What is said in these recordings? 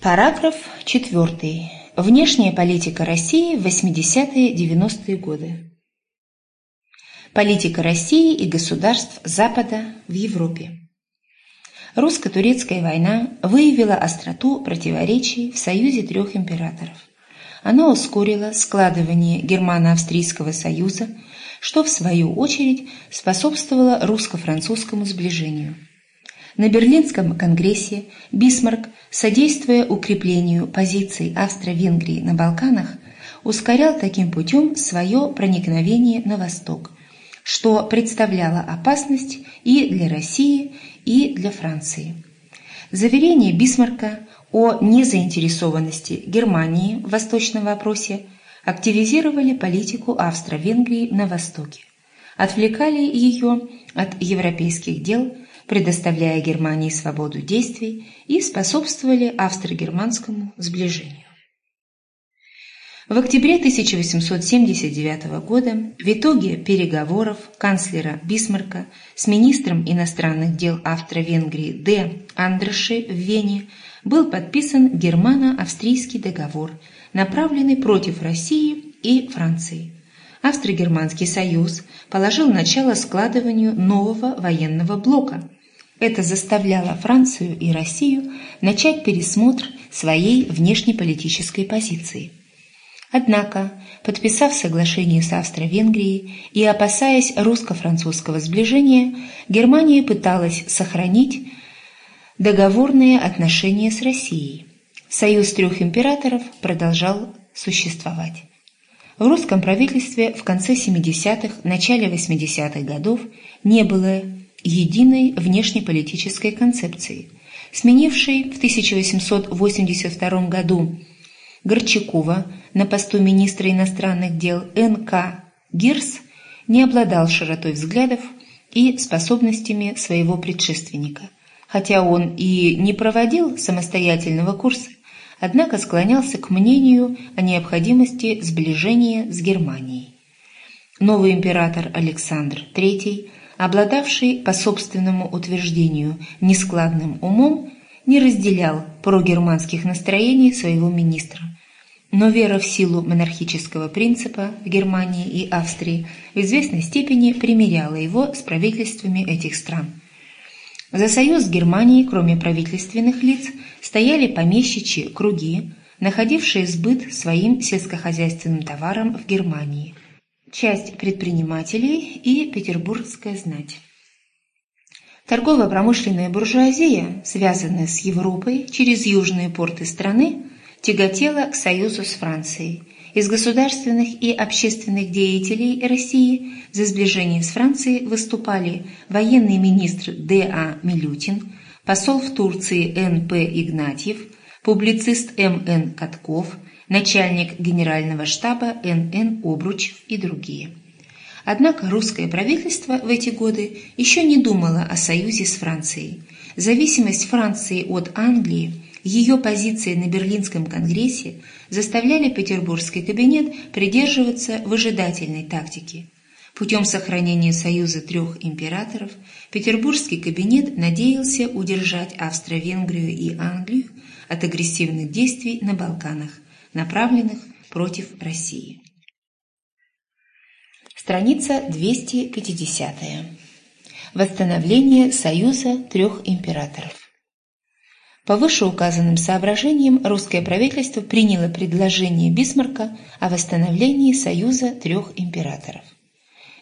Параграф 4. Внешняя политика России в 80-90-е годы. Политика России и государств Запада в Европе. Русско-турецкая война выявила остроту противоречий в союзе трех императоров. Она ускорила складывание Германо-Австрийского союза, что в свою очередь способствовало русско-французскому сближению – на Берлинском конгрессе Бисмарк, содействуя укреплению позиций Австро-Венгрии на Балканах, ускорял таким путем свое проникновение на восток, что представляло опасность и для России, и для Франции. Заверение Бисмарка о незаинтересованности Германии в восточном вопросе активизировали политику Австро-Венгрии на Востоке, отвлекали ее от европейских дел – предоставляя Германии свободу действий и способствовали австро-германскому сближению. В октябре 1879 года в итоге переговоров канцлера Бисмарка с министром иностранных дел Австро-Венгрии Д. Андреши в Вене был подписан германо-австрийский договор, направленный против России и Франции. Австро-Германский союз положил начало складыванию нового военного блока – это заставляло Францию и Россию начать пересмотр своей внешнеполитической позиции. Однако, подписав соглашение с Австро-Венгрией и опасаясь русско-французского сближения, Германия пыталась сохранить договорные отношения с Россией. Союз трех императоров продолжал существовать. В русском правительстве в конце 70-х, начале 80-х годов не было единой внешнеполитической концепции, сменившей в 1882 году Горчакова на посту министра иностранных дел Н.К. Гирс не обладал широтой взглядов и способностями своего предшественника. Хотя он и не проводил самостоятельного курса, однако склонялся к мнению о необходимости сближения с Германией. Новый император Александр III обладавший, по собственному утверждению, нескладным умом, не разделял прогерманских настроений своего министра. Но вера в силу монархического принципа в Германии и Австрии в известной степени примиряла его с правительствами этих стран. За союз с Германией, кроме правительственных лиц, стояли помещичьи круги, находившие сбыт своим сельскохозяйственным товарам в Германии – часть предпринимателей и петербургская знать. Торгово-промышленная буржуазия, связанная с Европой через южные порты страны, тяготела к союзу с Францией. Из государственных и общественных деятелей России за сближение с Францией выступали военный министр Д.А. Милютин, посол в Турции Н.П. Игнатьев, публицист М.Н. Катков – начальник генерального штаба Н.Н. Обручев и другие. Однако русское правительство в эти годы еще не думало о союзе с Францией. Зависимость Франции от Англии, ее позиции на Берлинском конгрессе заставляли петербургский кабинет придерживаться выжидательной тактики. Путем сохранения союза трех императоров петербургский кабинет надеялся удержать Австро-Венгрию и Англию от агрессивных действий на Балканах, направленных против России. Страница 250. Восстановление союза трех императоров. По вышеуказанным соображениям русское правительство приняло предложение Бисмарка о восстановлении союза трех императоров.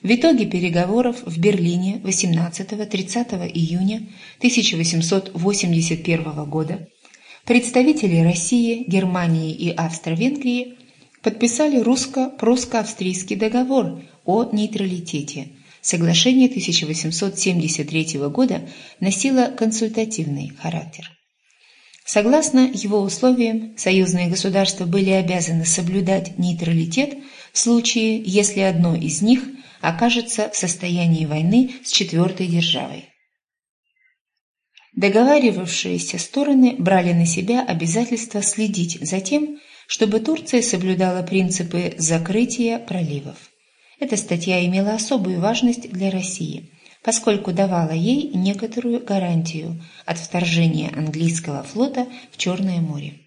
В итоге переговоров в Берлине 18-30 июня 1881 года Представители России, Германии и Австро-Венгрии подписали русско-прусско-австрийский договор о нейтралитете. Соглашение 1873 года носило консультативный характер. Согласно его условиям, союзные государства были обязаны соблюдать нейтралитет в случае, если одно из них окажется в состоянии войны с четвертой державой. Договаривавшиеся стороны брали на себя обязательство следить за тем, чтобы Турция соблюдала принципы закрытия проливов. Эта статья имела особую важность для России, поскольку давала ей некоторую гарантию от вторжения английского флота в Черное море.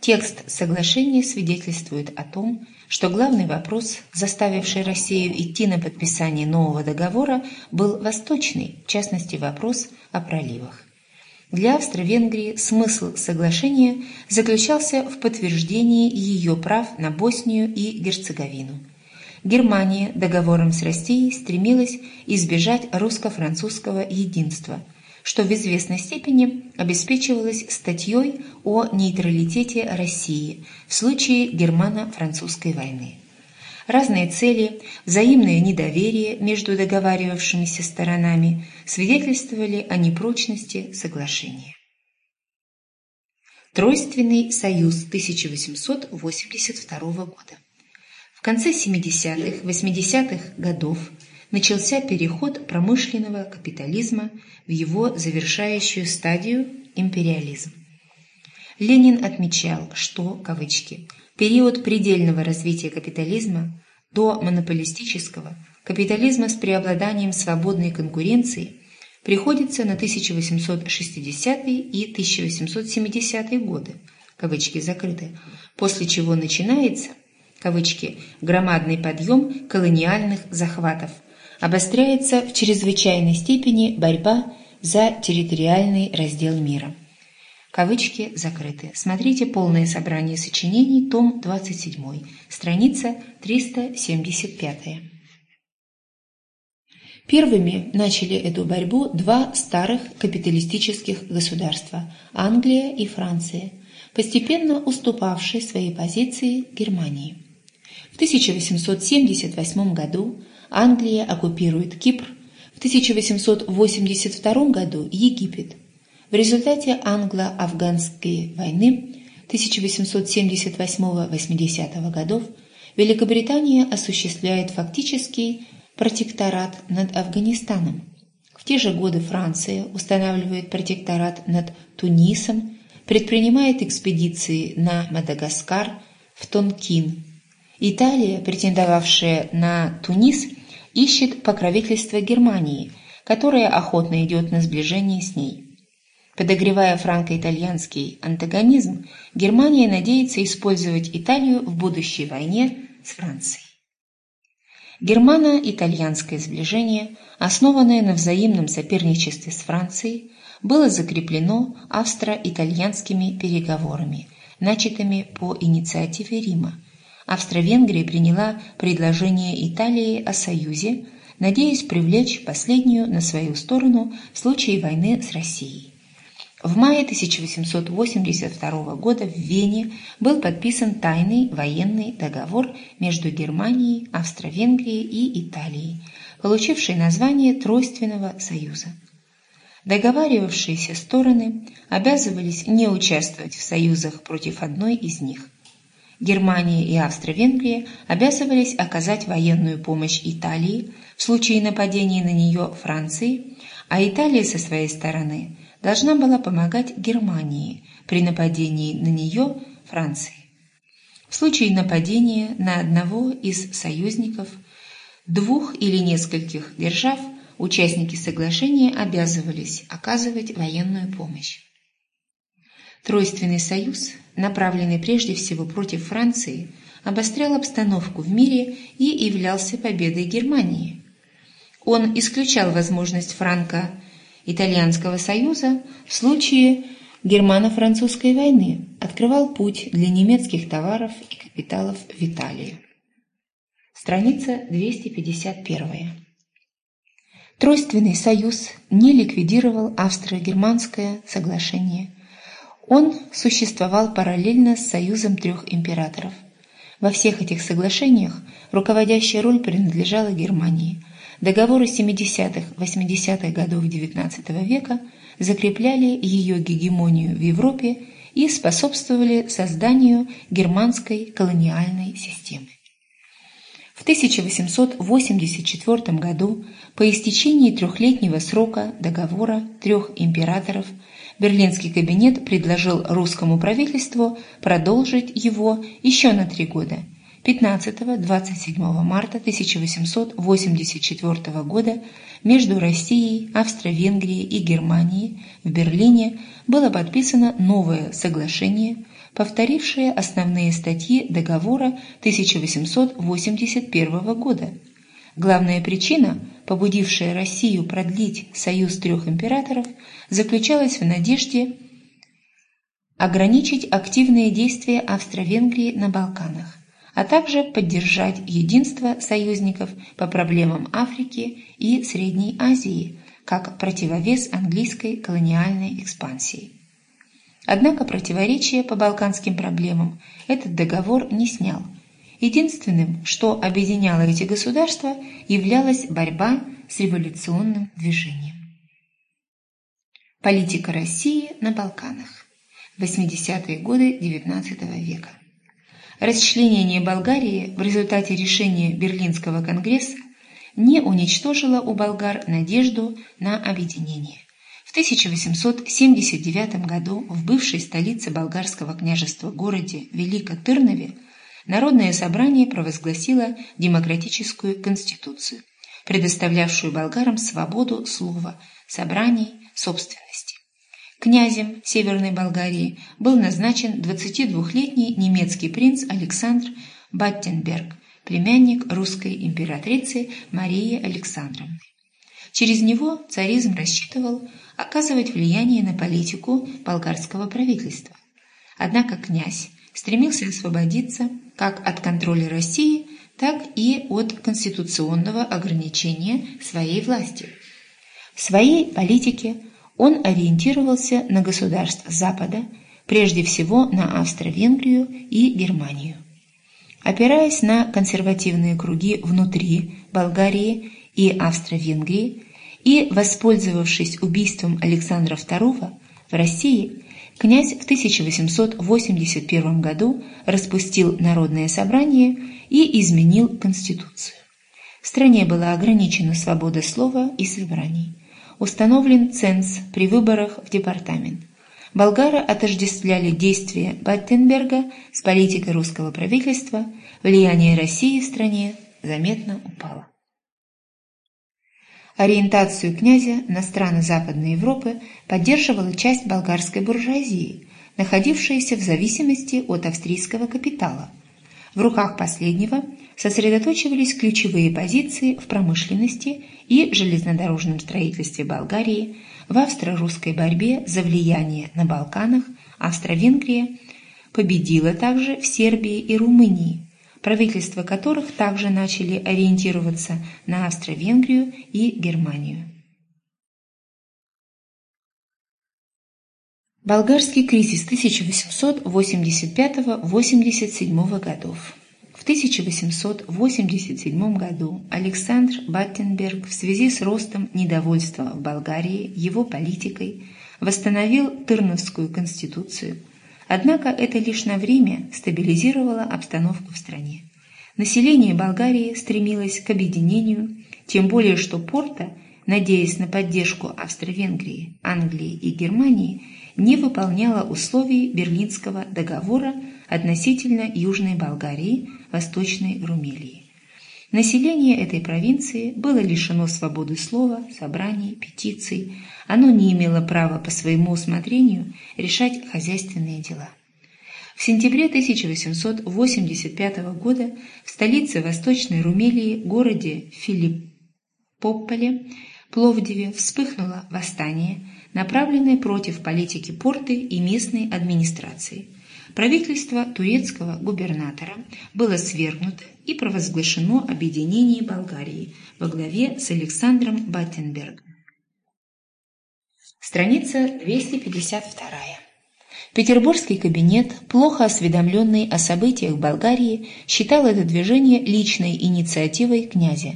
Текст соглашения свидетельствует о том, что главный вопрос, заставивший Россию идти на подписание нового договора, был восточный, в частности вопрос о проливах. Для Австро-Венгрии смысл соглашения заключался в подтверждении ее прав на Боснию и Герцеговину. Германия договором с Россией стремилась избежать русско-французского единства – что в известной степени обеспечивалось статьей о нейтралитете России в случае германо-французской войны. Разные цели, взаимное недоверие между договаривавшимися сторонами свидетельствовали о непрочности соглашения. Тройственный союз 1882 года. В конце 70-80-х годов начался переход промышленного капитализма в его завершающую стадию – империализм. Ленин отмечал, что, кавычки, период предельного развития капитализма до монополистического, капитализма с преобладанием свободной конкуренции приходится на 1860 и 1870 годы, кавычки закрыты, после чего начинается, кавычки, громадный подъем колониальных захватов – обостряется в чрезвычайной степени борьба за территориальный раздел мира. Кавычки закрыты. Смотрите полное собрание сочинений, том 27, страница 375. Первыми начали эту борьбу два старых капиталистических государства – Англия и Франция, постепенно уступавшие свои позиции Германии. В 1878 году Англия оккупирует Кипр, в 1882 году Египет. В результате англо-афганской войны 1878-80 годов Великобритания осуществляет фактический протекторат над Афганистаном. В те же годы Франция устанавливает протекторат над Тунисом, предпринимает экспедиции на Мадагаскар, в Тонкин. Италия, претендовавшая на Тунис, ищет покровительство Германии, которая охотно идет на сближение с ней. Подогревая франко-итальянский антагонизм, Германия надеется использовать Италию в будущей войне с Францией. Германо-итальянское сближение, основанное на взаимном соперничестве с Францией, было закреплено австро-итальянскими переговорами, начатыми по инициативе Рима, Австро-Венгрия приняла предложение Италии о союзе, надеясь привлечь последнюю на свою сторону в случае войны с Россией. В мае 1882 года в Вене был подписан тайный военный договор между Германией, Австро-Венгрией и Италией, получивший название Тройственного союза. Договаривавшиеся стороны обязывались не участвовать в союзах против одной из них. Германия и Австро-Венгрия обязывались оказать военную помощь Италии в случае нападения на нее Франции, а Италия со своей стороны должна была помогать Германии при нападении на нее Франции. В случае нападения на одного из союзников, двух или нескольких держав, участники соглашения обязывались оказывать военную помощь. Тройственный союз, направленный прежде всего против Франции, обострял обстановку в мире и являлся победой Германии. Он исключал возможность франко-итальянского союза в случае германо-французской войны, открывал путь для немецких товаров и капиталов в Италию. Страница 251. Тройственный союз не ликвидировал австро-германское соглашение он существовал параллельно с союзом трех императоров. Во всех этих соглашениях руководящая роль принадлежала Германии. Договоры 70-80-х годов XIX века закрепляли ее гегемонию в Европе и способствовали созданию германской колониальной системы. В 1884 году, по истечении трехлетнего срока договора трех императоров – Берлинский кабинет предложил русскому правительству продолжить его еще на три года – 15-27 марта 1884 года между Россией, Австро-Венгрией и Германией в Берлине было подписано новое соглашение, повторившее основные статьи договора 1881 года. Главная причина, побудившая Россию продлить союз трех императоров, заключалась в надежде ограничить активные действия Австро-Венгрии на Балканах, а также поддержать единство союзников по проблемам Африки и Средней Азии как противовес английской колониальной экспансии. Однако противоречия по балканским проблемам этот договор не снял. Единственным, что объединяло эти государства, являлась борьба с революционным движением. Политика России на Балканах 80-е годы XIX века. Расчленение Болгарии в результате решения Берлинского конгресса не уничтожило у болгар надежду на объединение. В 1879 году в бывшей столице болгарского княжества городе Велико-Тырнове Народное собрание провозгласило демократическую конституцию, предоставлявшую болгарам свободу слова, собраний, собственности. Князем Северной Болгарии был назначен 22-летний немецкий принц Александр Баттенберг, племянник русской императрицы Марии Александровны. Через него царизм рассчитывал оказывать влияние на политику болгарского правительства. Однако князь стремился освободиться как от контроля России, так и от конституционного ограничения своей власти. В своей политике он ориентировался на государства Запада, прежде всего на Австро-Венгрию и Германию. Опираясь на консервативные круги внутри Болгарии и Австро-Венгрии и воспользовавшись убийством Александра II в России, князь в 1881 году распустил Народное собрание и изменил Конституцию. В стране была ограничена свобода слова и собраний установлен ценз при выборах в департамент. Болгары отождествляли действия Баттенберга с политикой русского правительства, влияние России в стране заметно упало. Ориентацию князя на страны Западной Европы поддерживала часть болгарской буржуазии, находившаяся в зависимости от австрийского капитала. В руках последнего сосредоточивались ключевые позиции в промышленности и железнодорожном строительстве Болгарии, в австро-русской борьбе за влияние на Балканах Австро-Венгрия победила также в Сербии и Румынии, правительства которых также начали ориентироваться на Австро-Венгрию и Германию. Болгарский кризис 1885-87 годов 1887 году Александр Баттенберг в связи с ростом недовольства в Болгарии его политикой восстановил Тырновскую конституцию, однако это лишь на время стабилизировало обстановку в стране. Население Болгарии стремилось к объединению, тем более что Порта, надеясь на поддержку Австро-Венгрии, Англии и Германии, не выполняла условий Берлинского договора относительно Южной Болгарии, Восточной Румелии. Население этой провинции было лишено свободы слова, собраний, петиций. Оно не имело права по своему усмотрению решать хозяйственные дела. В сентябре 1885 года в столице Восточной Румелии, городе Филиппополе, Пловдиве, вспыхнуло восстание, направленное против политики порты и местной администрации – правительство турецкого губернатора было свергнуто и провозглашено объединение Болгарии во главе с Александром Баттенбергом. Страница 252. Петербургский кабинет, плохо осведомленный о событиях Болгарии, считал это движение личной инициативой князя.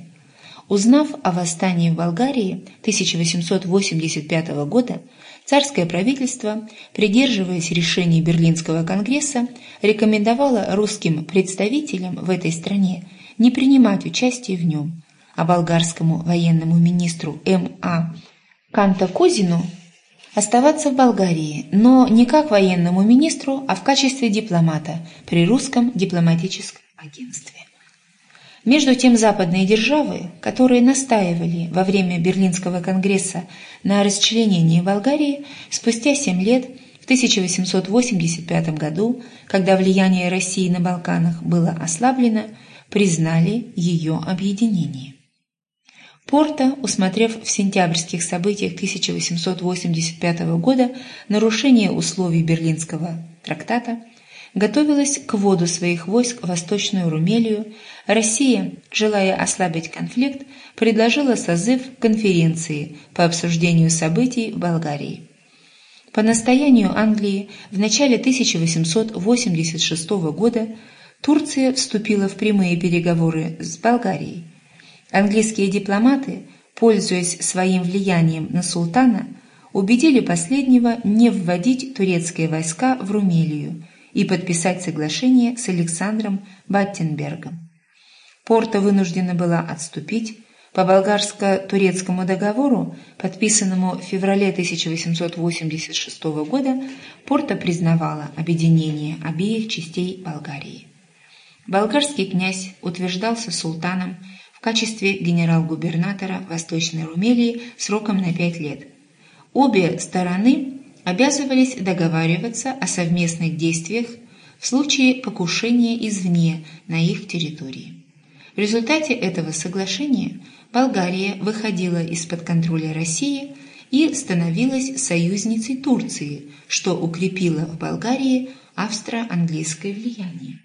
Узнав о восстании в Болгарии 1885 года, Царское правительство, придерживаясь решений Берлинского конгресса, рекомендовало русским представителям в этой стране не принимать участие в нем, а болгарскому военному министру М.А. Кантакозину оставаться в Болгарии, но не как военному министру, а в качестве дипломата при русском дипломатическом агентстве. Между тем западные державы, которые настаивали во время Берлинского конгресса на расчленении Болгарии, спустя семь лет, в 1885 году, когда влияние России на Балканах было ослаблено, признали ее объединение. Порта, усмотрев в сентябрьских событиях 1885 года нарушение условий Берлинского трактата, готовилась к вводу своих войск в Восточную Румелию, Россия, желая ослабить конфликт, предложила созыв конференции по обсуждению событий в Болгарии. По настоянию Англии в начале 1886 года Турция вступила в прямые переговоры с Болгарией. Английские дипломаты, пользуясь своим влиянием на султана, убедили последнего не вводить турецкие войска в Румелию и подписать соглашение с Александром Баттенбергом. Порта вынуждена была отступить. По болгарско-турецкому договору, подписанному в феврале 1886 года, Порта признавала объединение обеих частей Болгарии. Болгарский князь утверждался султаном в качестве генерал-губернатора Восточной Румелии сроком на пять лет. Обе стороны обязывались договариваться о совместных действиях в случае покушения извне на их территории. В результате этого соглашения Болгария выходила из-под контроля России и становилась союзницей Турции, что укрепило в Болгарии австро-английское влияние.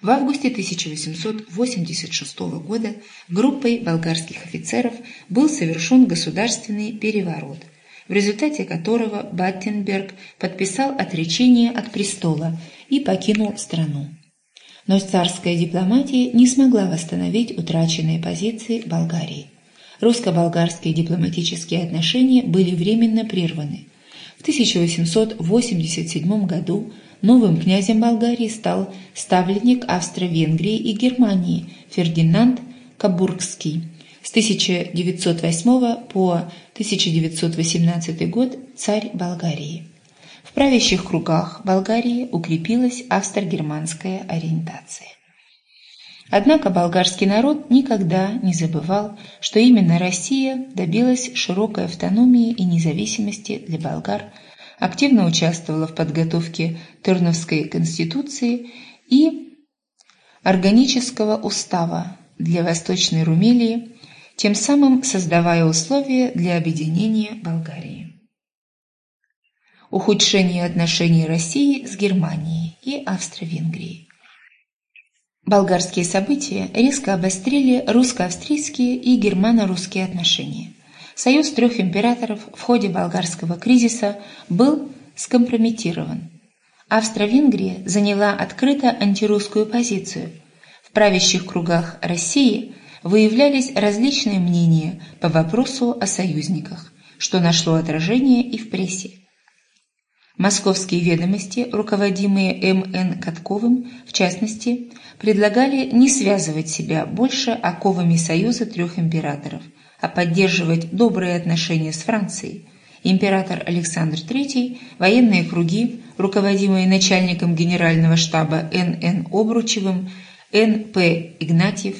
В августе 1886 года группой болгарских офицеров был совершен государственный переворот – в результате которого Баттенберг подписал отречение от престола и покинул страну. Но царская дипломатия не смогла восстановить утраченные позиции Болгарии. Русско-болгарские дипломатические отношения были временно прерваны. В 1887 году новым князем Болгарии стал ставленник Австро-Венгрии и Германии Фердинанд Кабургский – с 1908 по 1918 год царь Болгарии. В правящих кругах Болгарии укрепилась австро-германская ориентация. Однако болгарский народ никогда не забывал, что именно Россия добилась широкой автономии и независимости для болгар, активно участвовала в подготовке Терновской конституции и органического устава для Восточной Румелии тем самым создавая условия для объединения Болгарии. Ухудшение отношений России с Германией и Австро-Венгрией. Болгарские события резко обострили русско-австрийские и германо-русские отношения. Союз трех императоров в ходе болгарского кризиса был скомпрометирован. Австро-Венгрия заняла открыто антирусскую позицию. В правящих кругах России выявлялись различные мнения по вопросу о союзниках, что нашло отражение и в прессе. Московские ведомости, руководимые М.Н. Катковым, в частности, предлагали не связывать себя больше оковами союза трех императоров, а поддерживать добрые отношения с Францией. Император Александр III, военные круги, руководимые начальником генерального штаба Н.Н. Обручевым, Н.П. Игнатьев,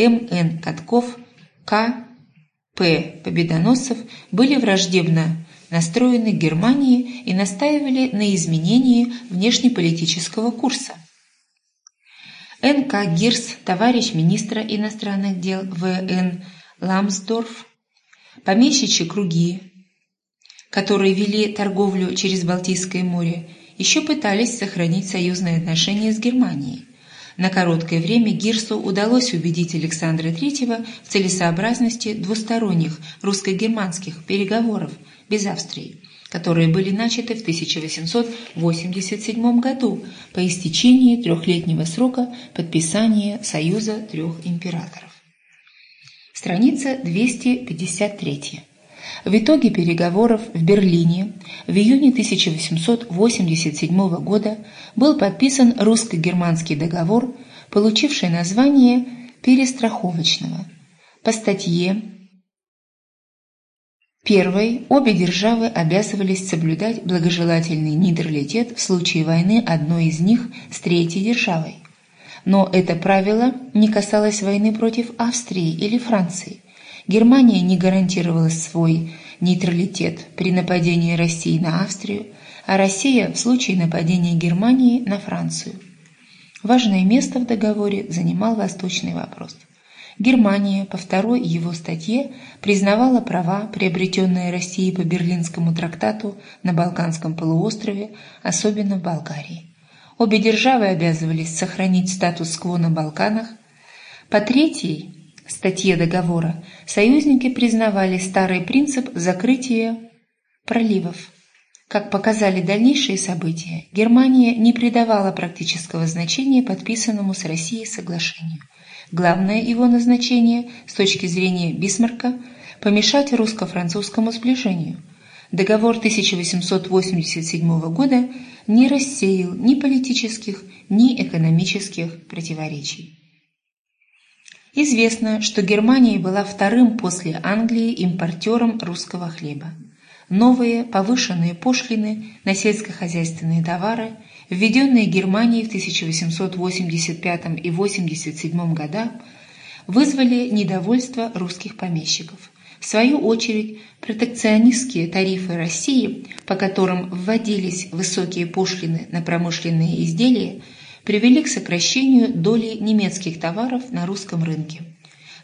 М.Н. Катков, К.П. Победоносцев были враждебно настроены к Германии и настаивали на изменении внешнеполитического курса. Н.К. Гирс, товарищ министра иностранных дел В.Н. Ламсдорф, помещичьи круги, которые вели торговлю через Балтийское море, еще пытались сохранить союзные отношения с Германией. На короткое время Гирсу удалось убедить Александра III в целесообразности двусторонних русско-германских переговоров без Австрии, которые были начаты в 1887 году по истечении трехлетнего срока подписания Союза трех императоров. Страница 253. В итоге переговоров в Берлине в июне 1887 года был подписан русско-германский договор, получивший название «Перестраховочного». По статье Первой обе державы обязывались соблюдать благожелательный нейтралитет в случае войны одной из них с третьей державой. Но это правило не касалось войны против Австрии или Франции. Германия не гарантировала свой нейтралитет при нападении России на Австрию, а Россия в случае нападения Германии на Францию. Важное место в договоре занимал восточный вопрос. Германия по второй его статье признавала права, приобретенные Россией по Берлинскому трактату на Балканском полуострове, особенно в Болгарии. Обе державы обязывались сохранить статус-кво на Балканах. По третьей статье договора союзники признавали старый принцип закрытия проливов. Как показали дальнейшие события, Германия не придавала практического значения подписанному с Россией соглашению. Главное его назначение с точки зрения Бисмарка – помешать русско-французскому сближению. Договор 1887 года не рассеял ни политических, ни экономических противоречий. Известно, что Германия была вторым после Англии импортером русского хлеба. Новые повышенные пошлины на сельскохозяйственные товары, введенные Германией в 1885 и 1887 годах, вызвали недовольство русских помещиков. В свою очередь, протекционистские тарифы России, по которым вводились высокие пошлины на промышленные изделия, привели к сокращению доли немецких товаров на русском рынке.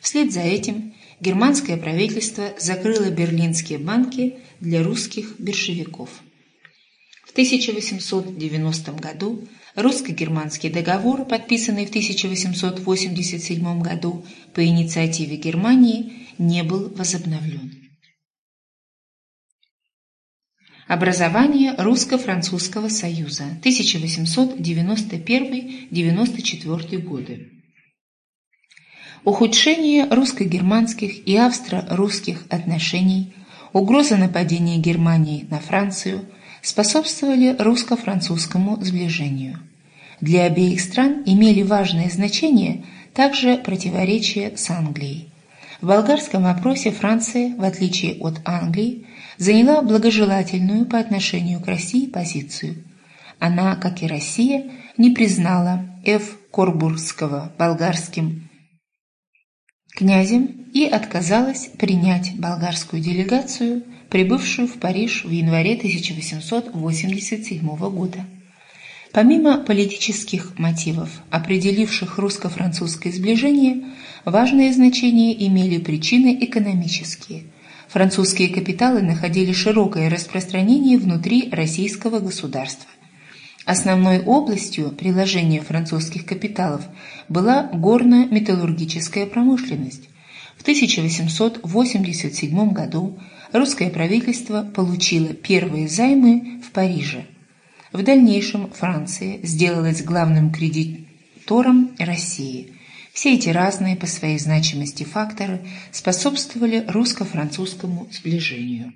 Вслед за этим германское правительство закрыло берлинские банки для русских биржевиков. В 1890 году русско-германский договор, подписанный в 1887 году по инициативе Германии, не был возобновлен. Образование Русско-Французского союза 1891-94 годы. Ухудшение русско-германских и австро-русских отношений, угроза нападения Германии на Францию способствовали русско-французскому сближению. Для обеих стран имели важное значение также противоречия с Англией. В болгарском вопросе Франция, в отличие от Англии, заняла благожелательную по отношению к России позицию. Она, как и Россия, не признала Ф. Корбургского болгарским князем и отказалась принять болгарскую делегацию, прибывшую в Париж в январе 1887 года. Помимо политических мотивов, определивших русско-французское сближение, важное значение имели причины экономические. Французские капиталы находили широкое распространение внутри российского государства. Основной областью приложения французских капиталов была горно-металлургическая промышленность. В 1887 году русское правительство получило первые займы в Париже. В дальнейшем Франция сделалась главным кредитором России. Все эти разные по своей значимости факторы способствовали русско-французскому сближению.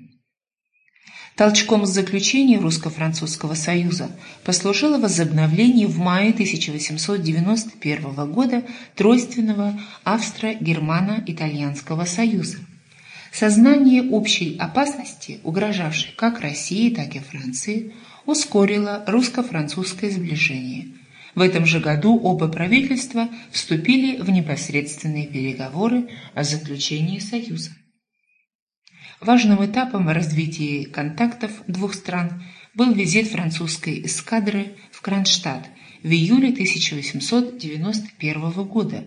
Толчком к заключению Русско-Французского союза послужило возобновление в мае 1891 года тройственного Австро-Германо-Итальянского союза. Сознание общей опасности, угрожавшей как России, так и Франции, ускорило русско-французское сближение. В этом же году оба правительства вступили в непосредственные переговоры о заключении союза. Важным этапом в развитии контактов двух стран был визит французской эскадры в Кронштадт в июле 1891 года.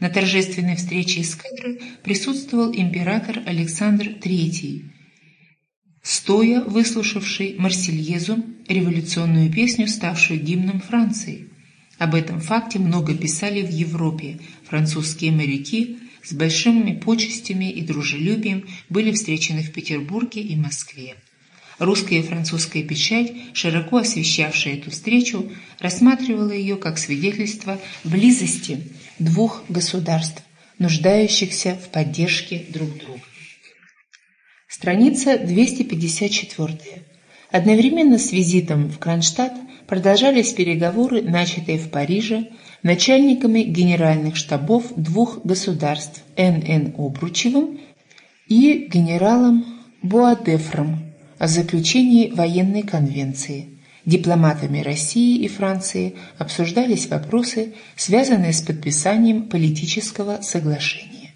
На торжественной встрече эскадры присутствовал император Александр III, стоя выслушавший Марсельезу, революционную песню, ставшую гимном Франции. Об этом факте много писали в Европе французские моряки, с большими почестями и дружелюбием были встречены в Петербурге и Москве. Русская и французская печать, широко освещавшая эту встречу, рассматривала ее как свидетельство близости двух государств, нуждающихся в поддержке друг друга. Страница 254. Одновременно с визитом в Кронштадт продолжались переговоры, начатые в Париже начальниками генеральных штабов двух государств Н.Н. Обручевым и генералом Буадефром о заключении военной конвенции. Дипломатами России и Франции обсуждались вопросы, связанные с подписанием политического соглашения.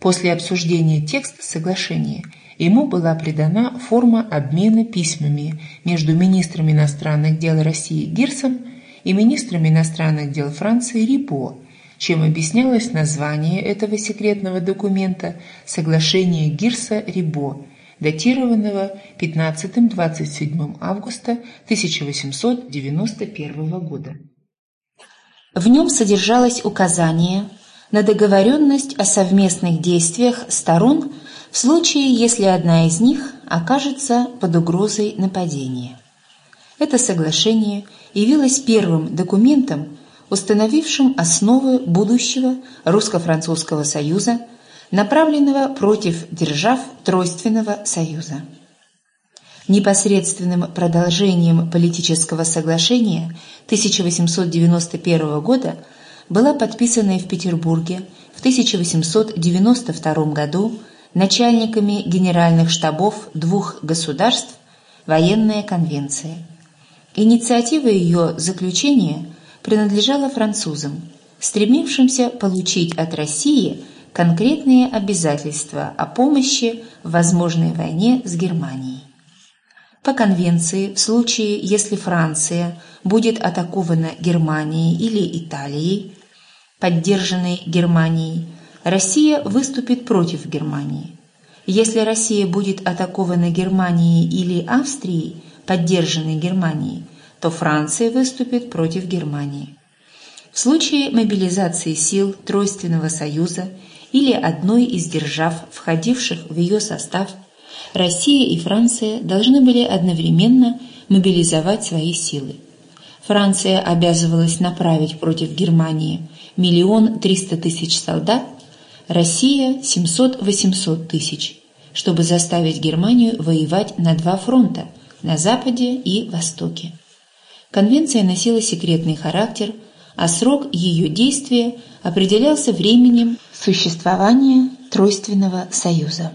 После обсуждения текста соглашения ему была придана форма обмена письмами между министром иностранных дел России Гирсом и министром иностранных дел Франции Рипо, чем объяснялось название этого секретного документа «Соглашение Гирса-Рибо», датированного 15-27 августа 1891 года. В нем содержалось указание на договоренность о совместных действиях сторон в случае, если одна из них окажется под угрозой нападения. Это соглашение явилось первым документом, установившим основы будущего русско-французского союза – направленного против держав Тройственного союза. Непосредственным продолжением политического соглашения 1891 года была подписанная в Петербурге в 1892 году начальниками генеральных штабов двух государств военная конвенция. Инициатива ее заключения принадлежала французам, стремившимся получить от России – конкретные обязательства о помощи в возможной войне с Германией. По конвенции, в случае, если Франция будет атакована Германией или Италией, поддержанной Германией, Россия выступит против Германии. Если Россия будет атакована Германией или Австрией, поддержанной Германией, то Франция выступит против Германии. В случае мобилизации сил Тройственного Союза или одной из держав, входивших в ее состав, Россия и Франция должны были одновременно мобилизовать свои силы. Франция обязывалась направить против Германии миллион триста тысяч солдат, Россия – 700-800 тысяч, чтобы заставить Германию воевать на два фронта – на Западе и Востоке. Конвенция носила секретный характер, а срок ее действия определялся временем существования Тройственного союза.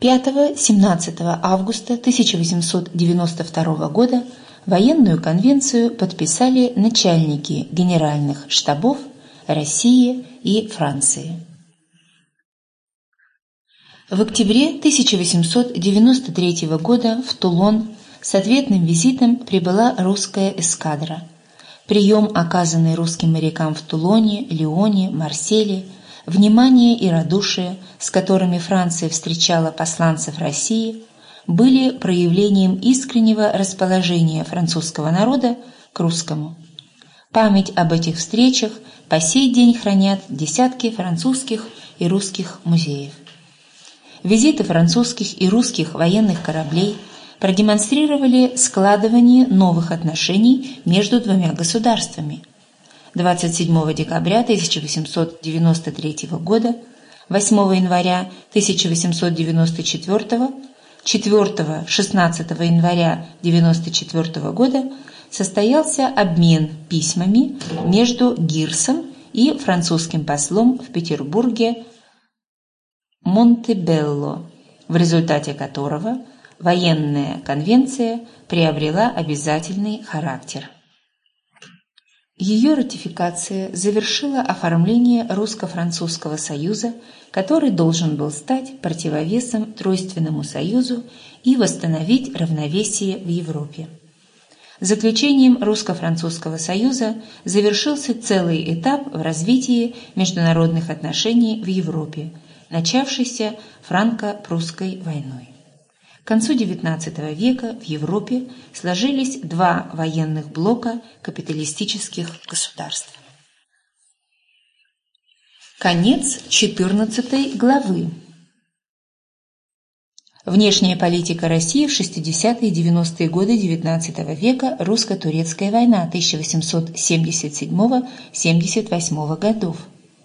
5-17 августа 1892 года военную конвенцию подписали начальники генеральных штабов России и Франции. В октябре 1893 года в Тулон с ответным визитом прибыла русская эскадра – прием, оказанный русским морякам в Тулоне, Лионе, Марселе, внимание и радушие, с которыми Франция встречала посланцев России, были проявлением искреннего расположения французского народа к русскому. Память об этих встречах по сей день хранят десятки французских и русских музеев. Визиты французских и русских военных кораблей – продемонстрировали складывание новых отношений между двумя государствами. 27 декабря 1893 года, 8 января 1894, 4-16 января 1994 года состоялся обмен письмами между Гирсом и французским послом в Петербурге Монтебелло, в результате которого военная конвенция приобрела обязательный характер. Ее ратификация завершила оформление Русско-Французского союза, который должен был стать противовесом Тройственному союзу и восстановить равновесие в Европе. Заключением Русско-Французского союза завершился целый этап в развитии международных отношений в Европе, начавшийся франко-прусской войной. К концу XIX века в Европе сложились два военных блока капиталистических государств. Конец 14 главы. Внешняя политика России в 60-е и 90-е годы XIX века русско-турецкая война 1877-78 годов –